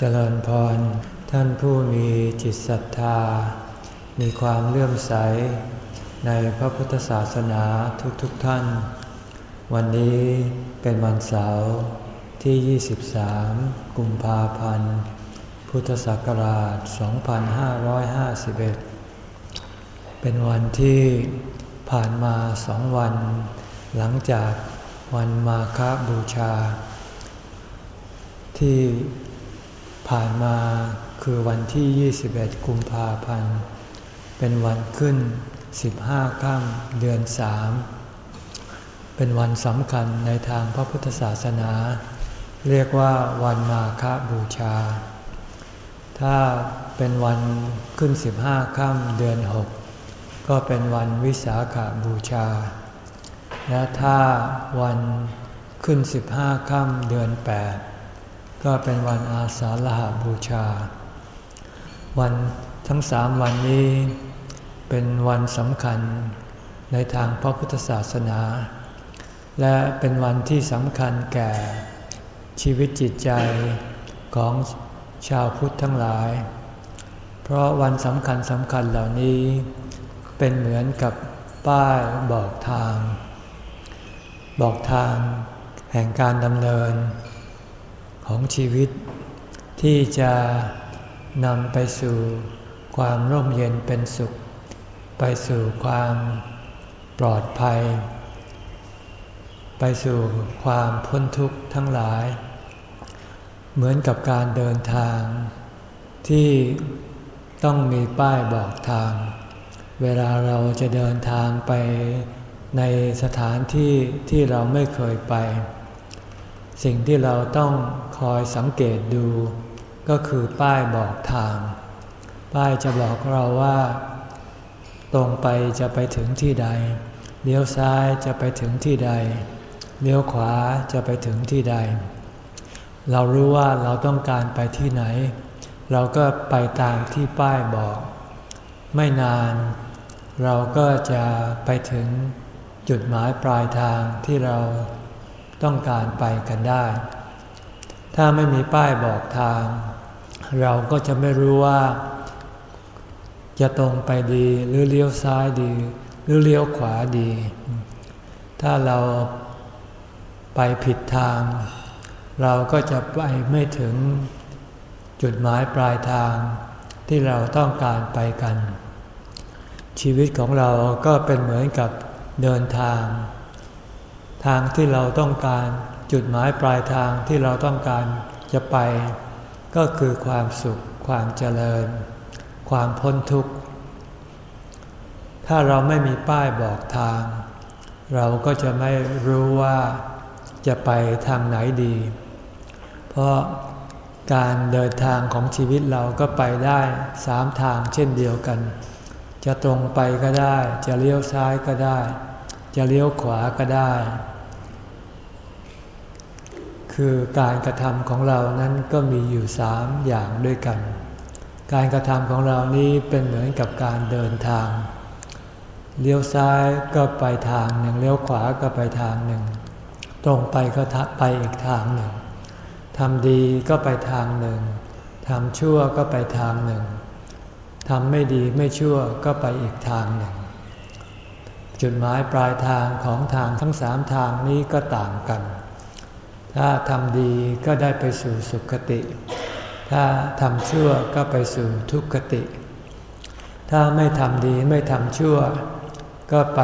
เจริญพร ท่านผู้มีจิตศรัทธา มีความเลื่อมใส ในพระพุทธศาสนาทุกๆทท่าน วันนี้เป็นวันเสาร์ที่ 23 กุมภาพันธ์ พุทธศักราช 2551 เป็นวันที่ผ่านมาสองวัน หลังจากวันมาฆบูชา ที่ ผ่านมาคือวันที่ 21 กุมภาพันธ์ เป็นวันขึ้น 15ค่ำเดือน3เป็นวันสำคัญในทางพระพุทธศาสนา เรียกว่าวันมาฆบูชา ถ้าเป็นวันขึ้น 15ค่ำเดือน 6 ก็เป็นวันวิสาขาบูชา และถ้าวันขึ้น 15ค่ำเดือน 8 ก็เป็นวันอาสาฬหาบูชา วันทั้งสามวันนี้เป็นวันสำคัญในทางพระพุทธศาสนา และเป็นวันที่สำคัญแก่ชีวิตจิตใจของชาวพุทธทั้งหลาย เพราะวันสำคัญสำคัญเหล่านี้ เป็นเหมือนกับป้ายบอกทาง บอกทางแห่งการดำเนิน ของชีวิต ที่จะนำไปสู่ความร่มเย็นเป็นสุข ไปสู่ความปลอดภัย ไปสู่ความพ้นทุกข์ทั้งหลาย เหมือนกับการเดินทาง ที่ต้องมีป้ายบอกทาง เวลาเราจะเดินทางไปในสถานที่ที่เราไม่เคยไป สิ่งที่เราต้องคอยสังเกตดู ก็คือป้ายบอกทาง ป้ายจะบอกเราว่า ตรงไปจะไปถึงที่ใด เลี้ยวซ้ายจะไปถึงที่ใด เลี้ยวขวาจะไปถึงที่ใด เรารู้ว่าเราต้องการไปที่ไหน เราก็ไปตามที่ป้ายบอก ไม่นาน เราก็จะไปถึงจุดหมายปลายทางที่เรา ต้องการไปกันได้ ถ้าไม่มีป้ายบอกทาง เราก็จะไม่รู้ว่า จะตรงไปดีหรือเลี้ยวซ้ายดี หรือเลี้ยวขวาดี ถ้าเราไปผิดทาง เราก็จะไปไม่ถึงจุดหมายปลายทางที่เราต้องการไปกัน ชีวิตของเราก็เป็นเหมือนกับเดินทาง ทางที่เราต้องการจุดหมายปลายทางที่เราต้องการจะไป ก็คือความสุข ความเจริญ ความพ้นทุกข์ ถ้าเราไม่มีป้ายบอกทาง เราก็จะไม่รู้ว่าจะไปทางไหนดี เพราะการเดินทางของชีวิตเราก็ไปได้สามทางเช่นเดียวกัน จะตรงไปก็ได้ จะเลี้ยวซ้ายก็ได้ จะเลี้ยวขวาก็ได้ คือการกระทำของเรานั้นก็มีอยู่สามอย่างด้วยกัน การกระทำของเรานี้เป็นเหมือนกับการเดินทาง เลี้ยวซ้ายก็ไปทางหนึ่งเลี้ยวขวาก็ไปทางหนึ่ง ตรงไปก็ไปอีกทางหนึ่งทำดีก็ไปทางหนึ่งทำชั่วก็ไปทางหนึ่งทำไม่ดีไม่ชั่วก็ไปอีกทางหนึ่ง จุดหมายปลายทางของทางทั้งสามทางนี้ก็ต่างกัน ถ้าทำดีก็ได้ไปสู่สุคติ ถ้าทำชั่วก็ไปสู่ทุกขติ ถ้าไม่ทำดีไม่ทำชั่ว ก็ไป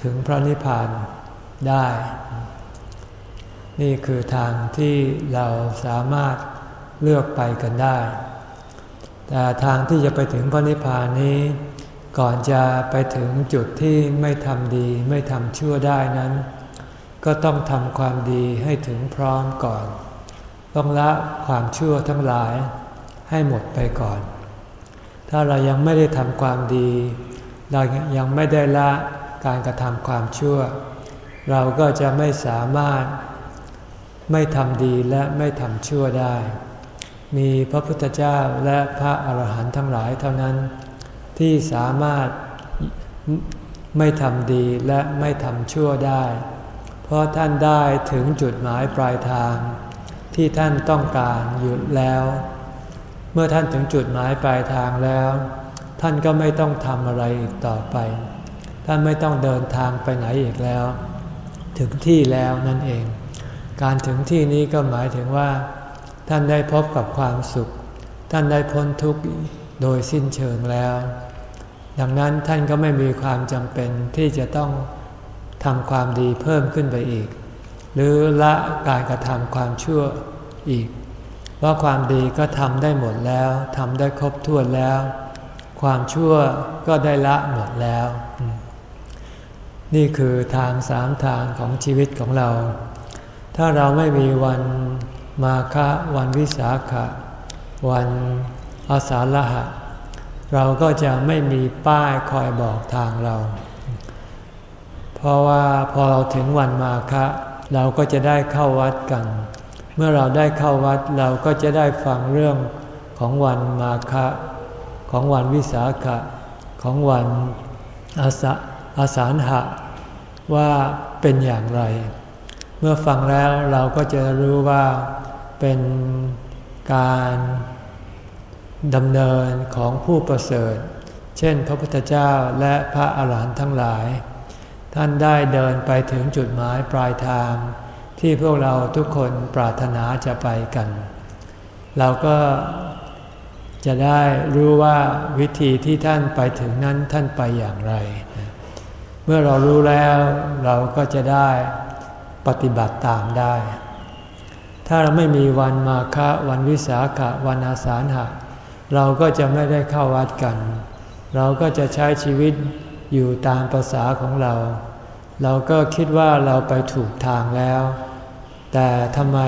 ถึงพระนิพพานได้ นี่คือทางที่เราสามารถเลือกไปกันได้ แต่ทางที่จะไปถึงพระนิพพานนี้ ก่อนจะไปถึงจุดที่ไม่ทำดีไม่ทำชั่วได้นั้น ก็ต้องทำความดีให้ถึงพร้อมก่อน ต้องละความชั่วทั้งหลายให้หมดไปก่อน ถ้าเรายังไม่ได้ทำความดี เรายังไม่ได้ละการกระทำความชั่ว เราก็จะไม่สามารถไม่ทำดีและไม่ทำชั่วได้ มีพระพุทธเจ้าและพระอาหารหันต์ทั้งหลายเท่านั้น ที่สามารถไม่ทำดีและไม่ทำชั่วได้ เพราะท่านได้ถึงจุดหมายปลายทาง ที่ท่านต้องการอยู่แล้ว เมื่อท่านถึงจุดหมายปลายทางแล้ว ท่านก็ไม่ต้องทำอะไรอีกต่อไป ท่านไม่ต้องเดินทางไปไหนอีกแล้ว ถึงที่แล้วนั่นเอง การถึงที่นี้ก็หมายถึงว่า ท่านได้พบกับความสุข ท่านได้พ้นทุกข์โดยสิ้นเชิงแล้ว ดังนั้นท่านก็ไม่มีความจำเป็นที่จะต้อง ทำความดีเพิ่มขึ้นไปอีก หรือละการกระทำความชั่วอีกว่าความดีก็ทำได้หมดแล้วทำได้ครบถ้วนแล้ว ความชั่วก็ได้ละหมดแล้ว นี่คือทางสามทางของชีวิตของเรา ถ้าเราไม่มีวันมาฆะวันวิสาขะ วันอาสาฬหะ เราก็จะไม่มีป้ายคอยบอกทางเรา เพราะว่าพอเราถึงวันมาฆะเราก็จะได้เข้าวัดกัน เมื่อเราได้เข้าวัดเราก็จะได้ฟังเรื่องของวันมาฆะของวันวิสาขะ ของวันอาสาอาสาหะ ว่าเป็นอย่างไร เมื่อฟังแล้วเราก็จะรู้ว่าเป็นการดำเนินของผู้ประเสริฐ เช่นพระพุทธเจ้าและพระอาหารหันต์ทั้งหลาย ท่านได้เดินไปถึงจุดหมายปลายทาง ที่พวกเราทุกคนปรารถนาจะไปกัน เราก็จะได้รู้ว่าวิธีที่ท่านไปถึงนั้นท่านไปอย่างไร เมื่อเรารู้แล้วเราก็จะได้ปฏิบัติตามได้ ถ้าเราไม่มีวันมาฆะวันวิสาขะวันอาสาหะเราก็จะไม่ได้เข้าวัดกัน เราก็จะใช้ชีวิต อยู่ตามภาษาของเรา เราก็คิดว่าเราไปถูกทางแล้ว แต่ทำไม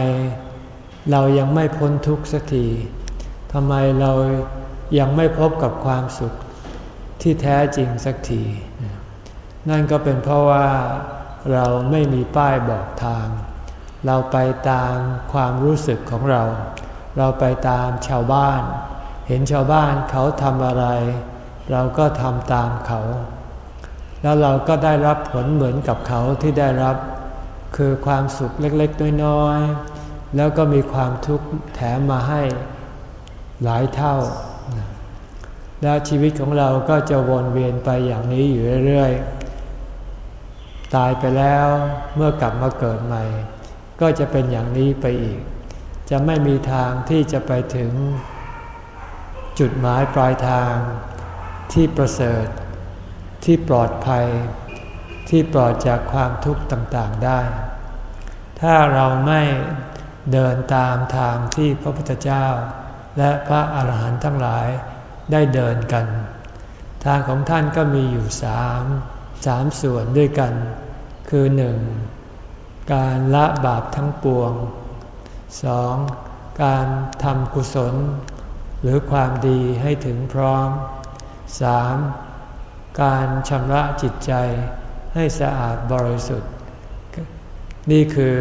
เรายังไม่พ้นทุกข์สักทีทำไมเรายังไม่พบกับความสุขที่แท้จริงสักที นั่นก็เป็นเพราะว่าเราไม่มีป้ายบอกทาง เราไปตามความรู้สึกของเรา เราไปตามชาวบ้าน เห็นชาวบ้านเขาทำอะไร เราก็ทำตามเขา แล้วเราก็ได้รับผลเหมือนกับเขาที่ได้รับ คือความสุขเล็กๆ น้อยๆ แล้วก็มีความทุกข์แถมมาให้หลายเท่า แล้วชีวิตของเราก็จะวนเวียนไปอย่างนี้อยู่เรื่อยๆ ตายไปแล้วเมื่อกลับมาเกิดใหม่ ก็จะเป็นอย่างนี้ไปอีก จะไม่มีทางที่จะไปถึงจุดหมายปลายทางที่ประเสริฐ ที่ปลอดภัย ที่ปลอดจากความทุกข์ต่างๆได้ ถ้าเราไม่เดินตามทางที่พระพุทธเจ้า และพระอาหารหันต์ทั้งหลายได้เดินกัน ทางของท่านก็มีอยู่สามสามส่วนด้วยกัน คือหนึ่งการละบาปทั้งปวงสองการทำกุศล หรือความดีให้ถึงพร้อมสาม การชำระจิตใจให้สะอาดบริสุทธิ์ นี่คือ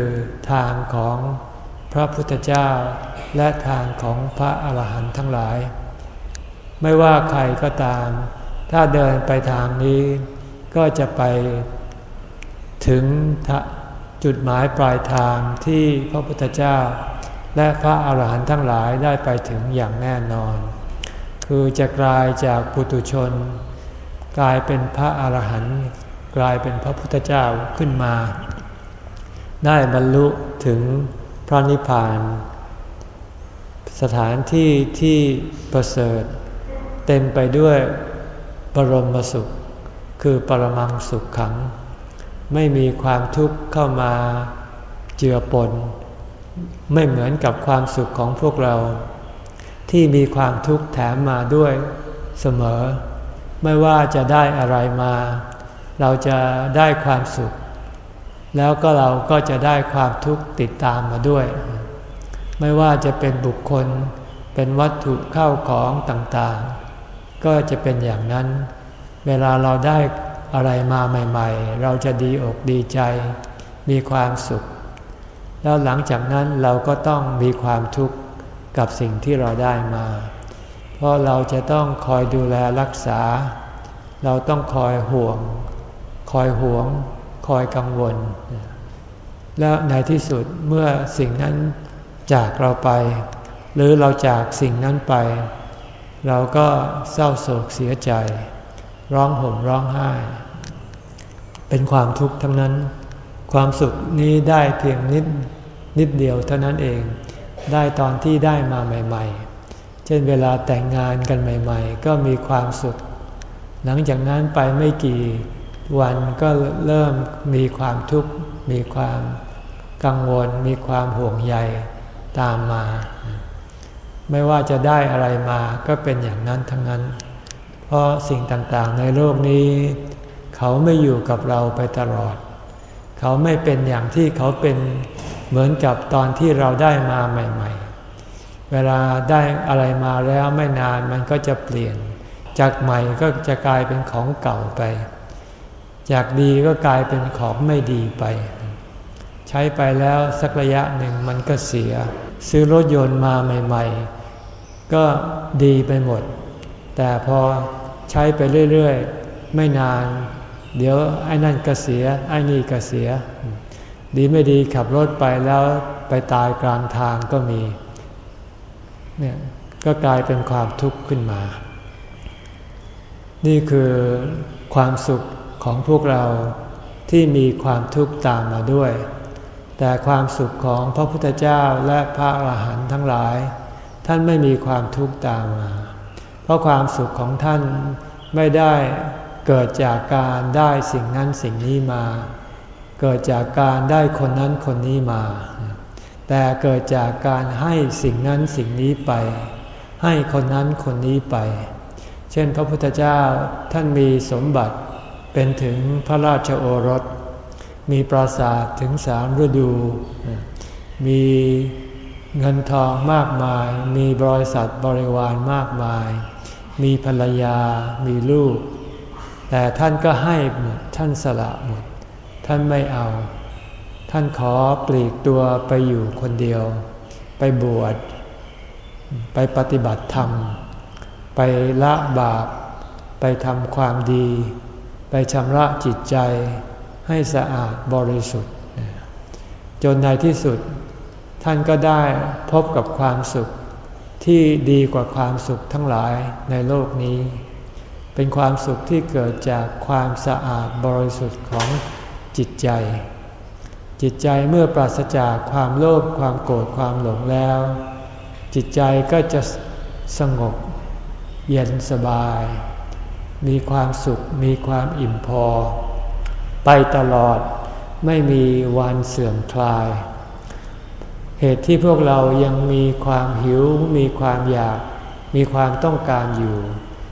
ทางของพระพุทธเจ้าและทางของพระอาหารหันต์ทั้งหลาย ไม่ว่าใครก็ตาม ถ้าเดินไปทางนี้ก็จะไปถึงจุดหมายปลายทางที่พระพุทธเจ้า และพระอาหารหันต์ทั้งหลายได้ไปถึงอย่างแน่นอน คือจะกลายจากปุตุชน กลายเป็นพระอาหารหันต์กลายเป็นพระพุทธเจ้าขึ้นมา ได้บรรลุถึงพระนิพพาน สถานที่ที่ประเสริฐ เต็มไปด้วยบรมสุข คือปรมังสุขขัง ไม่มีความทุกข์เข้ามาเจือปน ไม่เหมือนกับความสุขของพวกเรา ที่มีความทุกข์แถมมาด้วยเสมอ ไม่ว่าจะได้อะไรมา เราจะได้ความสุข แล้วก็เราก็จะได้ความทุกข์ติดตามมาด้วย ไม่ว่าจะเป็นบุคคล เป็นวัตถุเข้าของต่างๆ ก็จะเป็นอย่างนั้น เวลาเราได้อะไรมาใหม่ๆ เราจะดีอกดีใจ มีความสุข แล้วหลังจากนั้นเราก็ต้องมีความทุกข์กับสิ่งที่เราได้มา เพราะเราจะต้องคอยดูแลรักษา เราต้องคอยห่วง คอยห่วง คอยกังวล แล้วในที่สุดเมื่อสิ่งนั้นจากเราไป หรือเราจากสิ่งนั้นไป เราก็เศร้าโศกเสียใจ ร้องห่มร้องไห้ เป็นความทุกข์ทั้งนั้น ความสุขนี้ได้เพียงนิดนิดเดียวเท่านั้นเอง ได้ตอนที่ได้มาใหม่ ๆ เช่นเวลาแต่งงานกันใหม่ ๆ ก็มีความสุข หลังจากนั้นไปไม่กี่วันก็เริ่มมีความทุกข์ มีความกังวล มีความห่วงใยตามมา ไม่ว่าจะได้อะไรมาก็เป็นอย่างนั้นทั้งนั้น เพราะสิ่งต่างๆในโลกนี้ เขาไม่อยู่กับเราไปตลอด เขาไม่เป็นอย่างที่เขาเป็นเหมือนกับตอนที่เราได้มาใหม่ๆ เวลาได้อะไรมาแล้วไม่นานมันก็จะเปลี่ยน จากใหม่ก็จะกลายเป็นของเก่าไป จากดีก็กลายเป็นของไม่ดีไป ใช้ไปแล้วสักระยะหนึ่งมันก็เสีย ซื้อรถยนต์มาใหม่ ๆ ก็ดีไปหมด แต่พอใช้ไปเรื่อยๆ ไม่นาน เดี๋ยวไอ้นั่นก็เสียไอ้นี่ก็เสีย ดีไม่ดีขับรถไปแล้วไปตายกลางทางก็มี เนี่ยก็กลายเป็นความทุกข์ขึ้นมา นี่คือความสุขของพวกเราที่มีความทุกข์ตามมาด้วย แต่ความสุขของพระพุทธเจ้าและพระอรหันต์ทั้งหลาย ท่านไม่มีความทุกข์ตามมา เพราะความสุขของท่านไม่ได้เกิดจากการได้สิ่งนั้นสิ่งนี้มา เกิดจากการได้คนนั้นคนนี้มา แต่เกิดจากการให้สิ่งนั้นสิ่งนี้ไป ให้คนนั้นคนนี้ไป เช่นพระพุทธเจ้าท่านมีสมบัติเป็นถึงพระราชโอรส มีปราสาทถึงสามฤดู มีเงินทองมากมาย มีบริษัทบริวารมากมาย มีภรรยา มีลูก แต่ท่านก็ให้หมด ท่านสละหมด ท่านไม่เอา ท่านขอปลีกตัวไปอยู่คนเดียว ไปบวช ไปปฏิบัติธรรม ไปละบาป ไปทำความดี ไปชำระจิตใจให้สะอาดบริสุทธิ์ จนในที่สุดท่านก็ได้พบกับความสุขที่ดีกว่าความสุขทั้งหลายในโลกนี้ เป็นความสุขที่เกิดจากความสะอาดบริสุทธิ์ของจิตใจ จิตใจเมื่อปราศจากความโลภความโกรธความหลงแล้ว จิตใจก็จะสงบ เย็นสบาย มีความสุขมีความอิ่มพอ ไปตลอดไม่มีวันเสื่อมคลาย เหตุที่พวกเรายังมีความหิว มีความอยาก มีความต้องการอยู่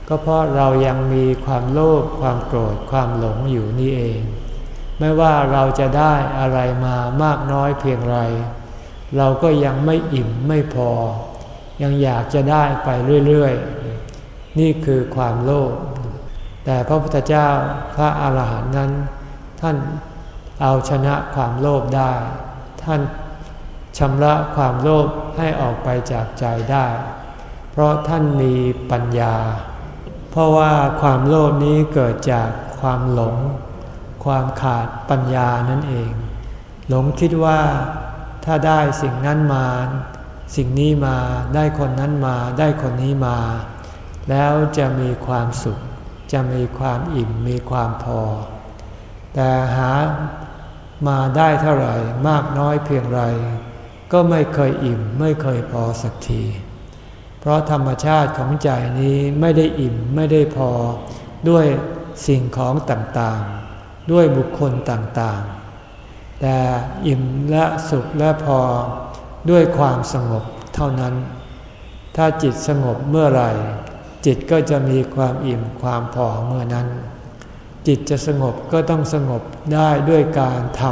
ก็เพราะเรายังมีความโลภความโกรธความหลงอยู่นี่เอง ไม่ว่าเราจะได้อะไรมามากน้อยเพียงไร เราก็ยังไม่อิ่มไม่พอ ยังอยากจะได้ไปเรื่อยๆ นี่คือความโลภแต่พระพุทธเจ้าพระอาหารหันต์นั้น ท่านเอาชนะความโลภได้ ท่านชำระความโลภให้ออกไปจากใจได้ เพราะท่านมีปัญญา เพราะว่าความโลภนี้เกิดจากความหลง ความขาดปัญญานั่นเอง หลงคิดว่าถ้าได้สิ่งนั้นมา สิ่งนี้มาได้คนนั้นมาได้คนนี้มา แล้วจะมีความสุข จะมีความอิ่มมีความพอ แต่หามาได้เท่าไหร่มากน้อยเพียงไร ก็ไม่เคยอิ่มไม่เคยพอสักที เพราะธรรมชาติของใจนี้ไม่ได้อิ่มไม่ได้พอด้วยสิ่งของต่างๆ ด้วยบุคคลต่างๆ แต่อิ่มและสุขและพอด้วยความสงบเท่านั้น ถ้าจิตสงบเมื่อไหร่ จิตก็จะมีความอิ่มความพอเมื่อนั้น จิตจะสงบก็ต้องสงบได้ด้วยการท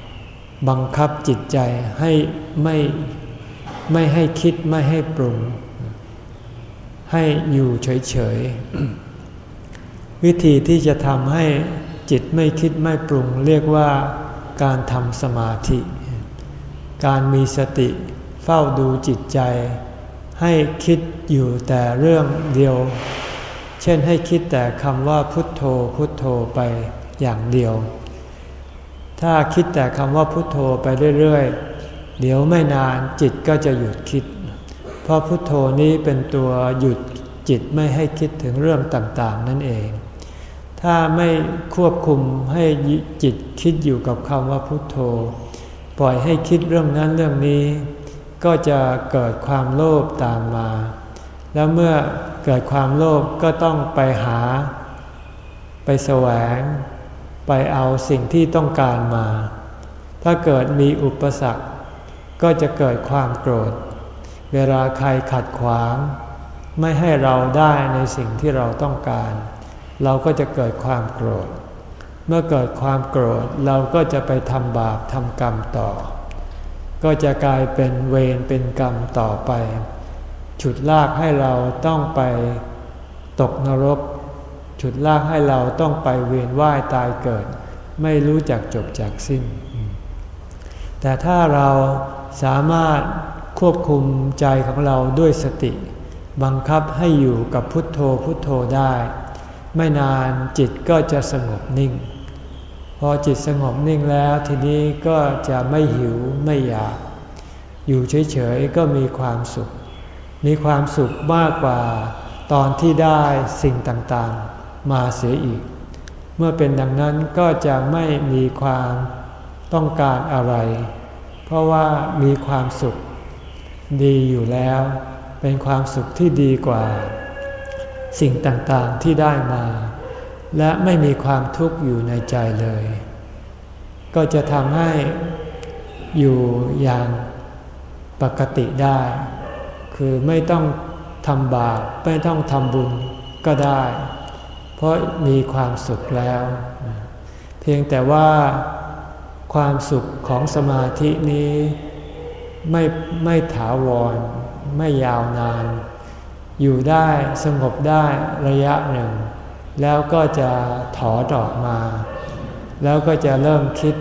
ำบังคับจิตใจให้ไม่ไม่ให้คิดไม่ให้ปรุง ให้อยู่เฉยๆวิธีที่จะทำให้ จิตไม่คิดไม่ปรุงเรียกว่าการทำสมาธิ การมีสติเฝ้าดูจิตใจ ให้คิดอยู่แต่เรื่องเดียว เช่นให้คิดแต่คำว่าพุทโธพุทโธไปอย่างเดียว ถ้าคิดแต่คำว่าพุทโธไปเรื่อยๆ เดี๋ยวไม่นานจิตก็จะหยุดคิด เพราะพุทโธนี้เป็นตัวหยุดจิตไม่ให้คิดถึงเรื่องต่างๆ นั่นเอง ถ้าไม่ควบคุมให้จิตคิดอยู่กับคำว่าพุทโธ ปล่อยให้คิดเรื่องนั้นเรื่องนี้ ก็จะเกิดความโลภตามมา แล้วเมื่อเกิดความโลภก็ต้องไปหา ไปแสวง ไปเอาสิ่งที่ต้องการมา ถ้าเกิดมีอุปสรรค ก็จะเกิดความโกรธ เวลาใครขัดขวาง ไม่ให้เราได้ในสิ่งที่เราต้องการ เราก็จะเกิดความโกรธ เมื่อเกิดความโกรธเราก็จะไปทำบาปทำกรรมต่อ ก็จะกลายเป็นเวรเป็นกรรมต่อไป ฉุดลากให้เราต้องไปตกนรก ฉุดลากให้เราต้องไปเวียนว่ายตายเกิด ไม่รู้จักจบจากสิ้น แต่ถ้าเราสามารถควบคุมใจของเราด้วยสติ บังคับให้อยู่กับพุทโธพุทโธได้ ไม่นานจิตก็จะสงบนิ่ง พอจิตสงบนิ่งแล้วทีนี้ก็จะไม่หิวไม่อยาก อยู่เฉยๆก็มีความสุข มีความสุขมากกว่าตอนที่ได้สิ่งต่างๆ มาเสียอีก เมื่อเป็นดังนั้นก็จะไม่มีความต้องการอะไร เพราะว่ามีความสุขดีอยู่แล้ว เป็นความสุขที่ดีกว่า สิ่งต่างๆที่ได้มา และไม่มีความทุกข์อยู่ในใจเลย ก็จะทำให้อยู่อย่างปกติได้ คือไม่ต้องทำบาปไม่ต้องทำบุญก็ได้ เพราะมีความสุขแล้ว เพียงแต่ว่าความสุขของสมาธินี้ไม่ไม่ถาวร ไม่ยาวนาน อยู่ได้สงบได้ระยะหนึ่ง แล้วก็จะถอดออกมา แล้วก็จะเริ่มคิด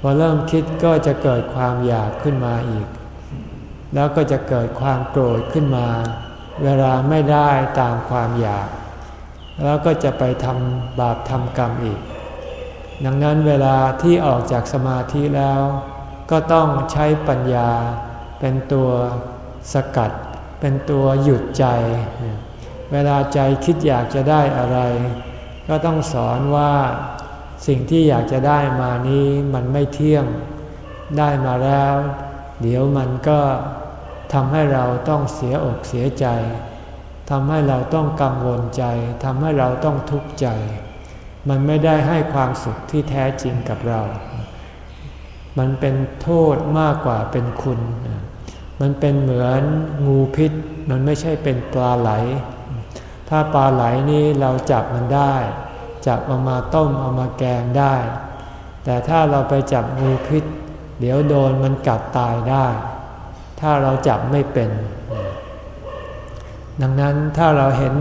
พอเริ่มคิดก็จะเกิดความอยากขึ้นมาอีก แล้วก็จะเกิดความโกรธขึ้นมา เวลาไม่ได้ตามความอยาก แล้วก็จะไปทำบาปทำกรรมอีก ดังนั้นเวลาที่ออกจากสมาธิแล้ว ก็ต้องใช้ปัญญาเป็นตัวสกัด เป็นตัวหยุดใจ เวลาใจคิดอยากจะได้อะไร ก็ต้องสอนว่าสิ่งที่อยากจะได้มานี้มันไม่เที่ยง ได้มาแล้ว เดี๋ยวมันก็ทำให้เราต้องเสียอกเสียใจทำให้เราต้องกังวลใจทำให้เราต้องทุกข์ใจ มันไม่ได้ให้ความสุขที่แท้จริงกับเรา มันเป็นโทษมากกว่าเป็นคุณ มันเป็นเหมือนงูพิษ มันไม่ใช่เป็นปลาไหล ถ้าปลาไหลนี่เราจับมันได้ จับเอามาต้มเอามาแกงได้ แต่ถ้าเราไปจับงูพิษ เดี๋ยวโดนมันกัดตายได้ ถ้าเราจับไม่เป็น ดังนั้นถ้าเราเห็น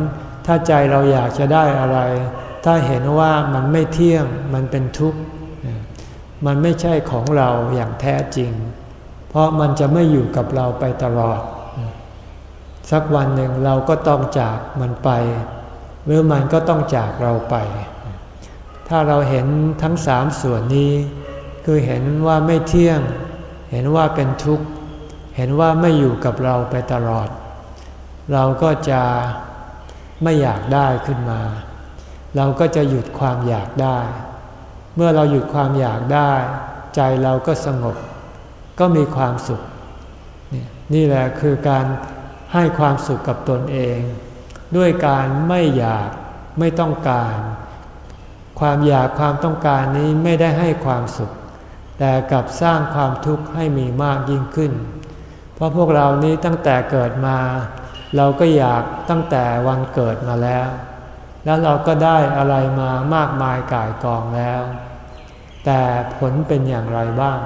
ถ้าใจเราอยากจะได้อะไร ถ้าเห็นว่ามันไม่เที่ยงมันเป็นทุกข์ มันไม่ใช่ของเราอย่างแท้จริง เพราะมันจะไม่อยู่กับเราไปตลอด สักวันหนึ่งเราก็ต้องจากมันไป หรือมันก็ต้องจากเราไป ถ้าเราเห็นทั้งสามส่วนนี้ คือเห็นว่าไม่เที่ยง เห็นว่าเป็นทุกข์ เห็นว่าไม่อยู่กับเราไปตลอด เราก็จะไม่อยากได้ขึ้นมา เราก็จะหยุดความอยากได้ เมื่อเราหยุดความอยากได้ ใจเราก็สงบ ก็มีความสุข นี่แหละคือการให้ความสุขกับตนเอง ด้วยการไม่อยากไม่ต้องการ ความอยากความต้องการนี้ไม่ได้ให้ความสุข แต่กลับสร้างความทุกข์ให้มีมากยิ่งขึ้น เพราะพวกเรานี้ตั้งแต่เกิดมา เราก็อยากตั้งแต่วันเกิดมาแล้ว แล้วเราก็ได้อะไรมามากมายก่ายกองแล้ว แต่ผลเป็นอย่างไรบ้าง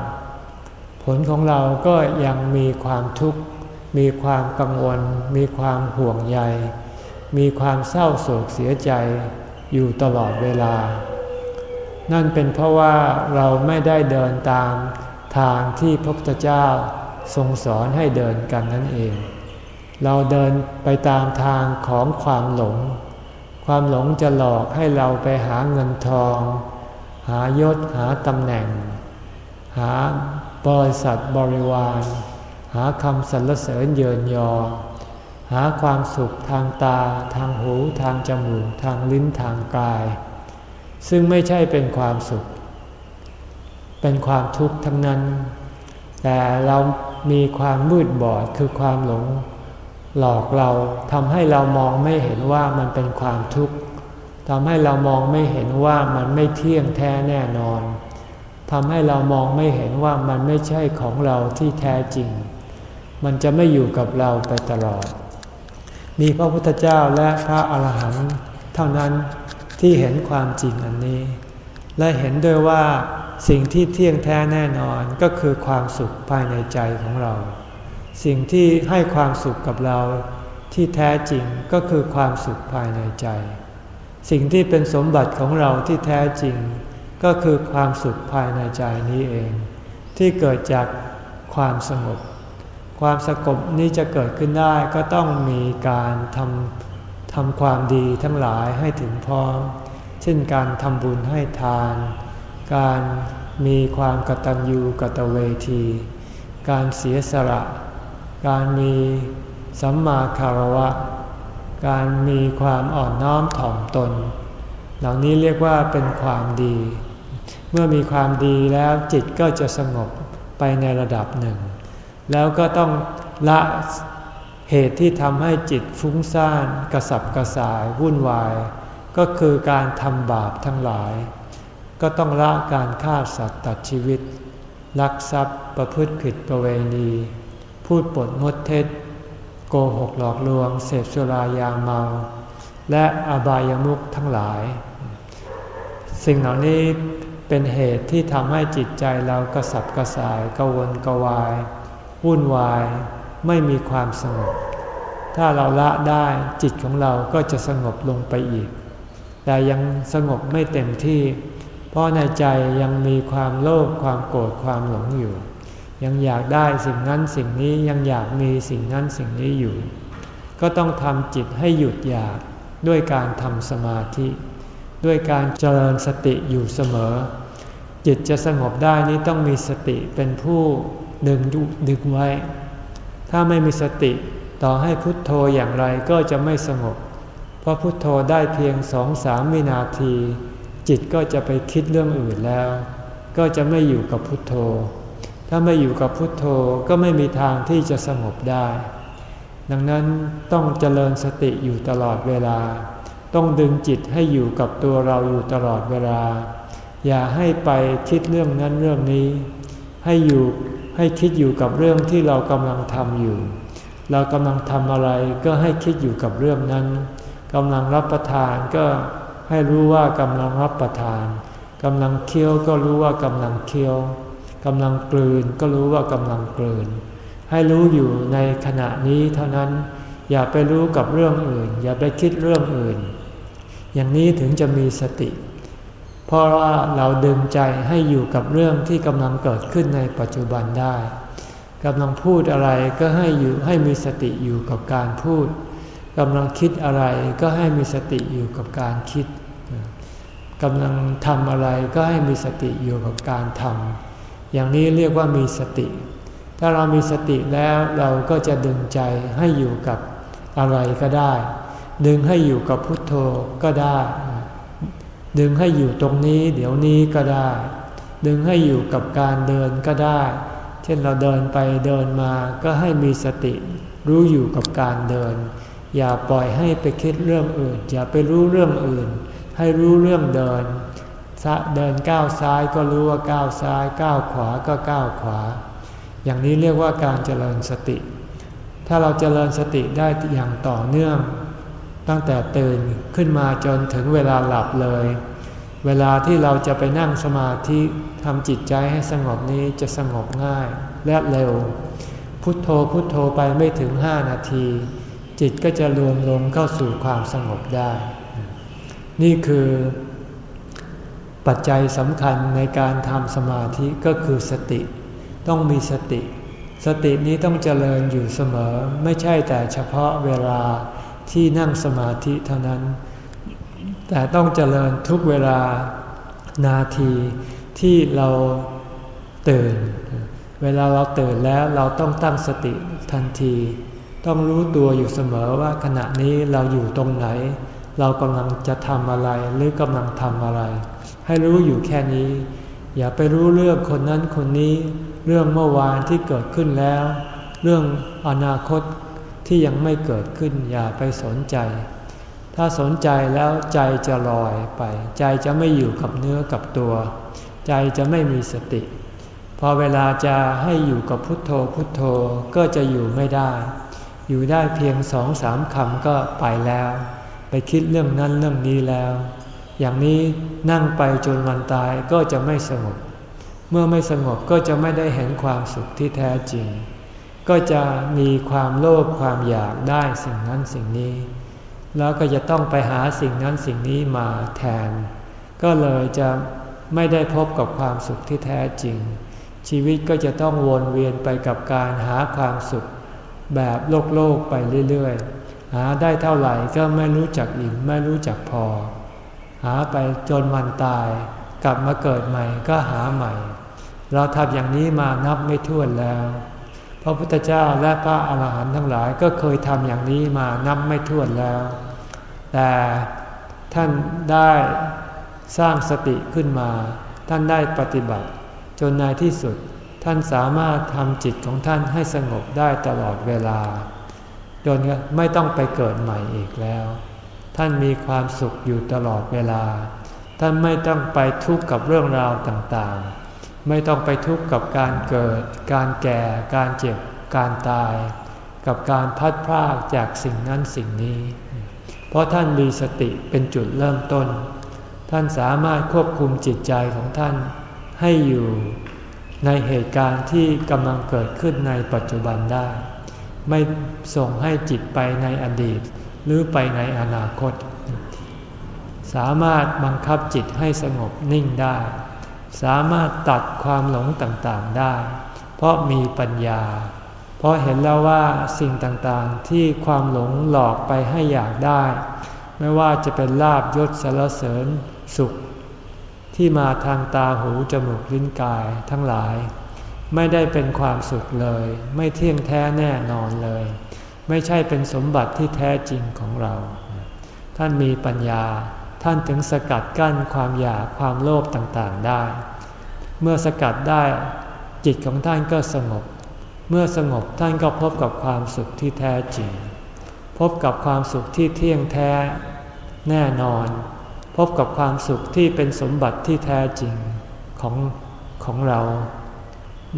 ผลของเราก็ยังมีความทุกข์ มีความกังวล มีความห่วงใย มีความเศร้าโศกเสียใจอยู่ตลอดเวลา นั่นเป็นเพราะว่าเราไม่ได้เดินตามทางที่พระพุทธเจ้าทรงสอนให้เดินกันนั่นเอง เราเดินไปตามทางของความหลง ความหลงจะหลอกให้เราไปหาเงินทอง หายศหาตำแหน่ง หา บริษัทบริวาร หาคำสรรเสริญเยินยอ หาความสุขทางตา ทางหู ทางจมูก ทางลิ้น ทางกาย ซึ่งไม่ใช่เป็นความสุข เป็นความทุกข์ทั้งนั้น แต่เรามีความมืดบอดคือความหลง หลอกเราทำให้เรามองไม่เห็นว่ามันเป็นความทุกข์ทำให้เรามองไม่เห็นว่ามันไม่เที่ยงแท้แน่นอน ทำให้เรามองไม่เห็นว่ามันไม่ใช่ของเราที่แท้จริง มันจะไม่อยู่กับเราไปตลอด มีพระพุทธเจ้าและพระอาหารหันต์เท่านั้นที่เห็นความจริงอันนี้ และเห็นด้วยว่าสิ่งที่เที่ยงแท้แน่นอนก็คือความสุขภายในใจของเรา สิ่งที่ให้ความสุขกับเราที่แท้จริงก็คือความสุขภายในใจ สิ่งที่เป็นสมบัติของเราที่แท้จริง ก็คือความสุขภายในใจนี้เอง ที่เกิดจากความสงบ ความสงบนี้จะเกิดขึ้นได้ก็ต้องมีการทำทำความดีทั้งหลายให้ถึงพร้อม เช่นการทำบุญให้ทาน การมีความกตัญญูกตเวที การเสียสละ การมีสัมมาคารวะ การมีความอ่อนน้อมถ่อมตน เหล่านี้เรียกว่าเป็นความดี เมื่อมีความดีแล้วจิตก็จะสงบไปในระดับหนึ่ง แล้วก็ต้องละเหตุที่ทำให้จิตฟุ้งซ่านกระสับกระส่ายวุ่นวาย ก็คือการทำบาปทั้งหลาย ก็ต้องละการฆ่าสัตว์ตัดชีวิต ลักทรัพย์ประพฤติผิดประเวณี พูดปดมดเท็จ โกหกหลอกลวง เสพสุรายาเมา และอบายามุขทั้งหลาย สิ่งเหล่านี้ เป็นเหตุที่ทำให้จิตใจเรากระสับกระส่ายกวนกวาย วุ่นวาย ไม่มีความสงบ ถ้าเราละได้จิตของเราก็จะสงบลงไปอีก แต่ยังสงบไม่เต็มที่ เพราะในใจยังมีความโลภความโกรธความหลงอยู่ ยังอยากได้สิ่งนั้นสิ่งนี้ยังอยากมีสิ่งนั้นสิ่งนี้อยู่ ก็ต้องทำจิตให้หยุดอยากด้วยการทำสมาธิ ด้วยการเจริญสติอยู่เสมอ จิตจะสงบได้นี้ต้องมีสติเป็นผู้ดึงดึงไว้ ถ้าไม่มีสติต่อให้พุทโธอย่างไรก็จะไม่สงบ เพราะพุทโธได้เพียงสองสามวินาที จิตก็จะไปคิดเรื่องอื่นแล้ว ก็จะไม่อยู่กับพุทโธ ถ้าไม่อยู่กับพุทโธก็ไม่มีทางที่จะสงบได้ ดังนั้นต้องเจริญสติอยู่ตลอดเวลา ต้องดึงจิตให้อยู่กับตัวเราอยู่ตลอดเวลา อย่าให้ไปคิดเรื่องนั้นเรื่องนี้ ให้อยู่ให้คิดอยู่กับเรื่องที่เรากำลังทำอยู่ เรากำลังทำอะไรก็ให้คิดอยู่กับเรื่องนั้นกำลังรับประทานก็ให้รู้ว่ากำลังรับประทานกำลังเคี้ยวก็รู้ว่ากำลังเคี้ยวกำลังกลืนก็รู้ว่ากำลังกลืน ให้รู้อยู่ในขณะนี้เท่านั้น อย่าไปรู้กับเรื่องอื่น อย่าไปคิดเรื่องอื่น อย่างนี้ถึงจะมีสติ เพราะว่าเราดึงใจให้อยู่กับเรื่องที่กำลังเกิดขึ้นในปัจจุบันได้กำลังพูดอะไรก็ให้อยู่ให้มีสติอยู่กับการพูดกำลังคิดอะไรก็ให้มีสติอยู่กับการคิดกำลังทำอะไรก็ให้มีสติอยู่กับการทำอย่างนี้เรียกว่ามีสติ ถ้าเรามีสติแล้วเราก็จะดึงใจให้อยู่กับอะไรก็ได้ ดึงให้อยู่กับพุทโธก็ได้ ดึงให้อยู่ตรงนี้เดี๋ยวนี้ก็ได้ ดึงให้อยู่กับการเดินก็ได้ เช่นเราเดินไปเดินมาก็ให้มีสติรู้อยู่กับการเดิน อย่าปล่อยให้ไปคิดเรื่องอื่น อย่าไปรู้เรื่องอื่น ให้รู้เรื่องเดินเดินก้าวซ้ายก็รู้ว่าก้าวซ้ายก้าวขวาก็ก้าวขวา อย่างนี้เรียกว่าการเจริญสติ ถ้าเราเจริญสติได้อย่างต่อเนื่อง ตั้งแต่ตื่นขึ้นมาจนถึงเวลาหลับเลย เวลาที่เราจะไปนั่งสมาธิทำจิตใจให้สงบนี้จะสงบง่ายและเร็ว พุทโธพุทโธไปไม่ถึงห้านาที จิตก็จะรวมลงเข้าสู่ความสงบได้ นี่คือปัจจัยสำคัญในการทำสมาธิก็คือสติ ต้องมีสติ สตินี้ต้องเจริญอยู่เสมอ ไม่ใช่แต่เฉพาะเวลา ที่นั่งสมาธิเท่านั้น แต่ต้องเจริญทุกเวลานาทีที่เราตื่น เวลาเราตื่นแล้วเราต้องตั้งสติทันที ต้องรู้ตัวอยู่เสมอว่าขณะนี้เราอยู่ตรงไหน เรากำลังจะทำอะไรหรือกำลังทำอะไร ให้รู้อยู่แค่นี้ อย่าไปรู้เรื่องคนนั้นคนนี้ เรื่องเมื่อวานที่เกิดขึ้นแล้ว เรื่องอนาคต ที่ยังไม่เกิดขึ้นอย่าไปสนใจ ถ้าสนใจแล้วใจจะลอยไป ใจจะไม่อยู่กับเนื้อกับตัว ใจจะไม่มีสติ พอเวลาจะให้อยู่กับพุทโธพุทโธก็จะอยู่ไม่ได้ อยู่ได้เพียงสองสามคำก็ไปแล้ว ไปคิดเรื่องนั้นเรื่องนี้แล้ว อย่างนี้นั่งไปจนวันตายก็จะไม่สงบ เมื่อไม่สงบก็จะไม่ได้เห็นความสุขที่แท้จริง ก็จะมีความโลภความอยากได้สิ่งนั้นสิ่งนี้ แล้วก็จะต้องไปหาสิ่งนั้นสิ่งนี้มาแทน ก็เลยจะไม่ได้พบกับความสุขที่แท้จริง ชีวิตก็จะต้องวนเวียนไปกับการหาความสุขแบบโลกโลกไปเรื่อยๆ หาได้เท่าไหร่ก็ไม่รู้จักอิ่มไม่รู้จักพอ หาไปจนวันตาย กลับมาเกิดใหม่ก็หาใหม่ เราทำอย่างนี้มานับไม่ถ้วนแล้ว พระพุทธเจ้าและพระอาหารหันต์ทั้งหลายก็เคยทำอย่างนี้มานับไม่ถ้วนแล้ว แต่ท่านได้สร้างสติขึ้นมา ท่านได้ปฏิบัติ จนในที่สุดท่านสามารถทำจิตของท่านให้สงบได้ตลอดเวลา จนไม่ต้องไปเกิดใหม่อีกแล้ว ท่านมีความสุขอยู่ตลอดเวลา ท่านไม่ต้องไปทุกข์กับเรื่องราวต่างๆ ไม่ต้องไปทุกข์กับการเกิด การแก่ การเจ็บ การตาย กับการพัดพรากจากสิ่งนั้นสิ่งนี้ เพราะท่านมีสติเป็นจุดเริ่มต้น ท่านสามารถควบคุมจิตใจของท่านให้อยู่ในเหตุการณ์ที่กำลังเกิดขึ้นในปัจจุบันได้ ไม่ส่งให้จิตไปในอดีต หรือไปในอนาคต สามารถบังคับจิตให้สงบนิ่งได้ สามารถตัดความหลงต่างๆได้ เพราะมีปัญญา เพราะเห็นแล้วว่าสิ่งต่างๆที่ความหลงหลอกไปให้อยากได้ ไม่ว่าจะเป็นลาบยศสารเสริญสุข ที่มาทางตาหูจมูกลิ้นกายทั้งหลาย ไม่ได้เป็นความสุขเลย ไม่เที่ยงแท้แน่นอนเลย ไม่ใช่เป็นสมบัติที่แท้จริงของเรา ท่านมีปัญญา ท่านถึงสกัดกั้นความอยากความโลภต่างๆได้ เมื่อสกัดได้จิตของท่านก็สงบ เมื่อสงบท่านก็พบกับความสุขที่แท้จริง พบกับความสุขที่เที่ยงแท้ แน่นอน พบกับความสุขที่เป็นสมบัติที่แท้จริงของของเรา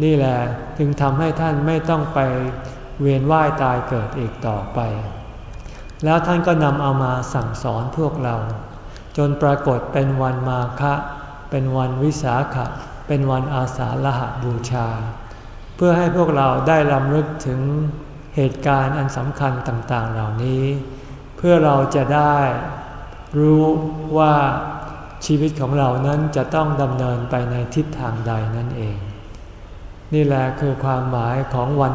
นี่แหละจึงทำให้ท่านไม่ต้องไปเวียนว่ายตายเกิดอีกต่อไป แล้วท่านก็นำเอามาสั่งสอนพวกเรา จนปรากฏเป็นวันมาฆะเป็นวันวิสาขะเป็นวันอาสาฬหะบูชา เพื่อให้พวกเราได้ลำลึกถึงเหตุการณ์อันสำคัญต่างๆเหล่านี้ เพื่อเราจะได้รู้ว่าชีวิตของเรานั้นจะต้องดำเนินไปในทิศทางใดนั่นเอง นี่แหละคือความหมายของวัน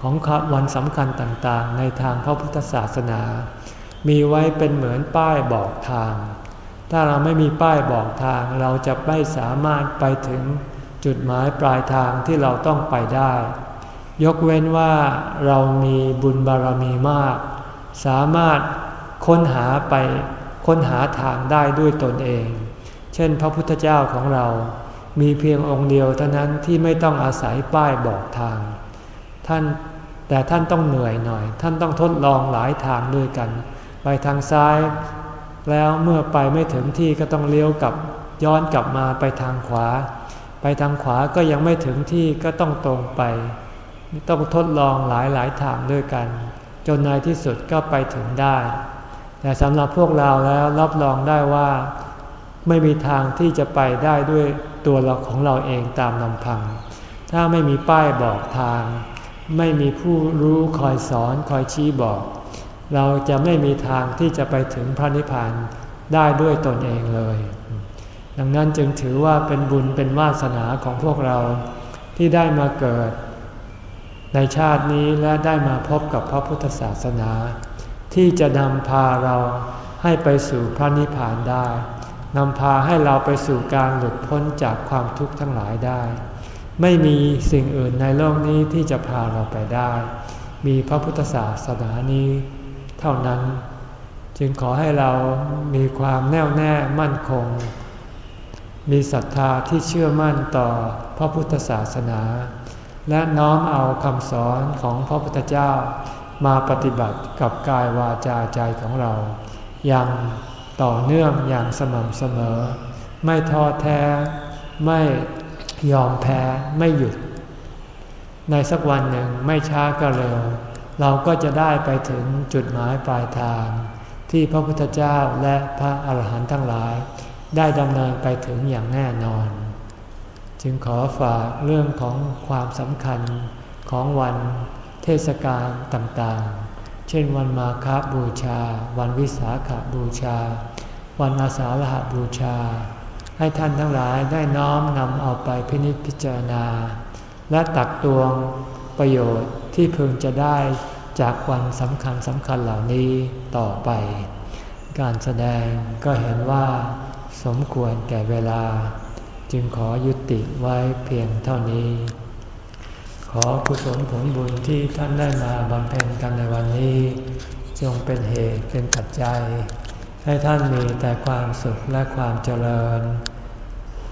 ของวันสำคัญต่างๆ ในทางพระพุทธศาสนา มีไว้เป็นเหมือนป้ายบอกทาง ถ้าเราไม่มีป้ายบอกทางเราจะไม่สามารถไปถึงจุดหมายปลายทางที่เราต้องไปได้ ยกเว้นว่าเรามีบุญบารมีมาก สามารถค้นหาไปค้นหาทางได้ด้วยตนเอง เช่นพระพุทธเจ้าของเรา มีเพียงองค์เดียวเท่านั้นที่ไม่ต้องอาศัยป้ายบอกทาง ท่านแต่ท่านต้องเหนื่อยหน่อย ท่านต้องทดลองหลายทางด้วยกัน ทางซ้าย แล้วเมื่อไปไม่ถึงที่ก็ต้องเลี้ยวกลับย้อนกลับมาไปทางขวา ไปทางขวาก็ยังไม่ถึงที่ก็ต้องตรงไป ต้องทดลองหลายหลายทางด้วยกัน จนในที่สุดก็ไปถึงได้ แต่สำหรับพวกเราแล้วรับรองได้ว่า ไม่มีทางที่จะไปได้ด้วยตัวเราของเราเองตามลำพัง ถ้าไม่มีป้ายบอกทาง ไม่มีผู้รู้คอยสอนคอยชี้บอก เราจะไม่มีทางที่จะไปถึงพระนิพพานได้ด้วยตนเองเลย ดังนั้นจึงถือว่าเป็นบุญเป็นวาสนาของพวกเราที่ได้มาเกิด ในชาตินี้และได้มาพบกับพระพุทธศาสนา ที่จะนำพาเราให้ไปสู่พระนิพพานได้นำพาให้เราไปสู่การหลุดพ้นจากความทุกข์ทั้งหลายได้ ไม่มีสิ่งอื่นในโลกนี้ที่จะพาเราไปได้ มีพระพุทธศาสนานี้ เท่านั้น จึงขอให้เรามีความแน่วแน่มั่นคง มีศรัทธาที่เชื่อมั่นต่อพระพุทธศาสนา และน้อมเอาคำสอนของพระพุทธเจ้ามาปฏิบัติกับกายวาจาใจของเรา อย่างต่อเนื่องอย่างสม่ำเสมอ ไม่ท้อแท้ไม่ยอมแพ้ไม่หยุด ในสักวันหนึ่งไม่ช้าก็เร็ว เราก็จะได้ไปถึงจุดหมายปลายทาง ที่พระพุทธเจ้าและพระอาหารหันต์ทั้งหลาย ได้ดำเนินไปถึงอย่างแน่นอน จึงขอฝากเรื่องของความสำคัญของวันเทศกาลต่างๆ เช่นวันมาคบูชา วันวิสาขาบูชา วันอาสาฬหบูชา ให้ท่านทั้งหลายได้น้อมนำเอาไปพินิจพิจารณา และตักตวงประโยชน์ ที่พึงจะได้จากวันสำคัญสำคัญเหล่านี้ต่อไป การแสดงก็เห็นว่า สมควรแก่เวลา จึงขอยุติไว้เพียงเท่านี้ ขอกุศลผลบุญที่ท่านได้มาบำเพ็ญกันในวันนี้ จงเป็นเหตุเป็นปัจจัย ให้ท่านมีแต่ความสุขและความเจริญ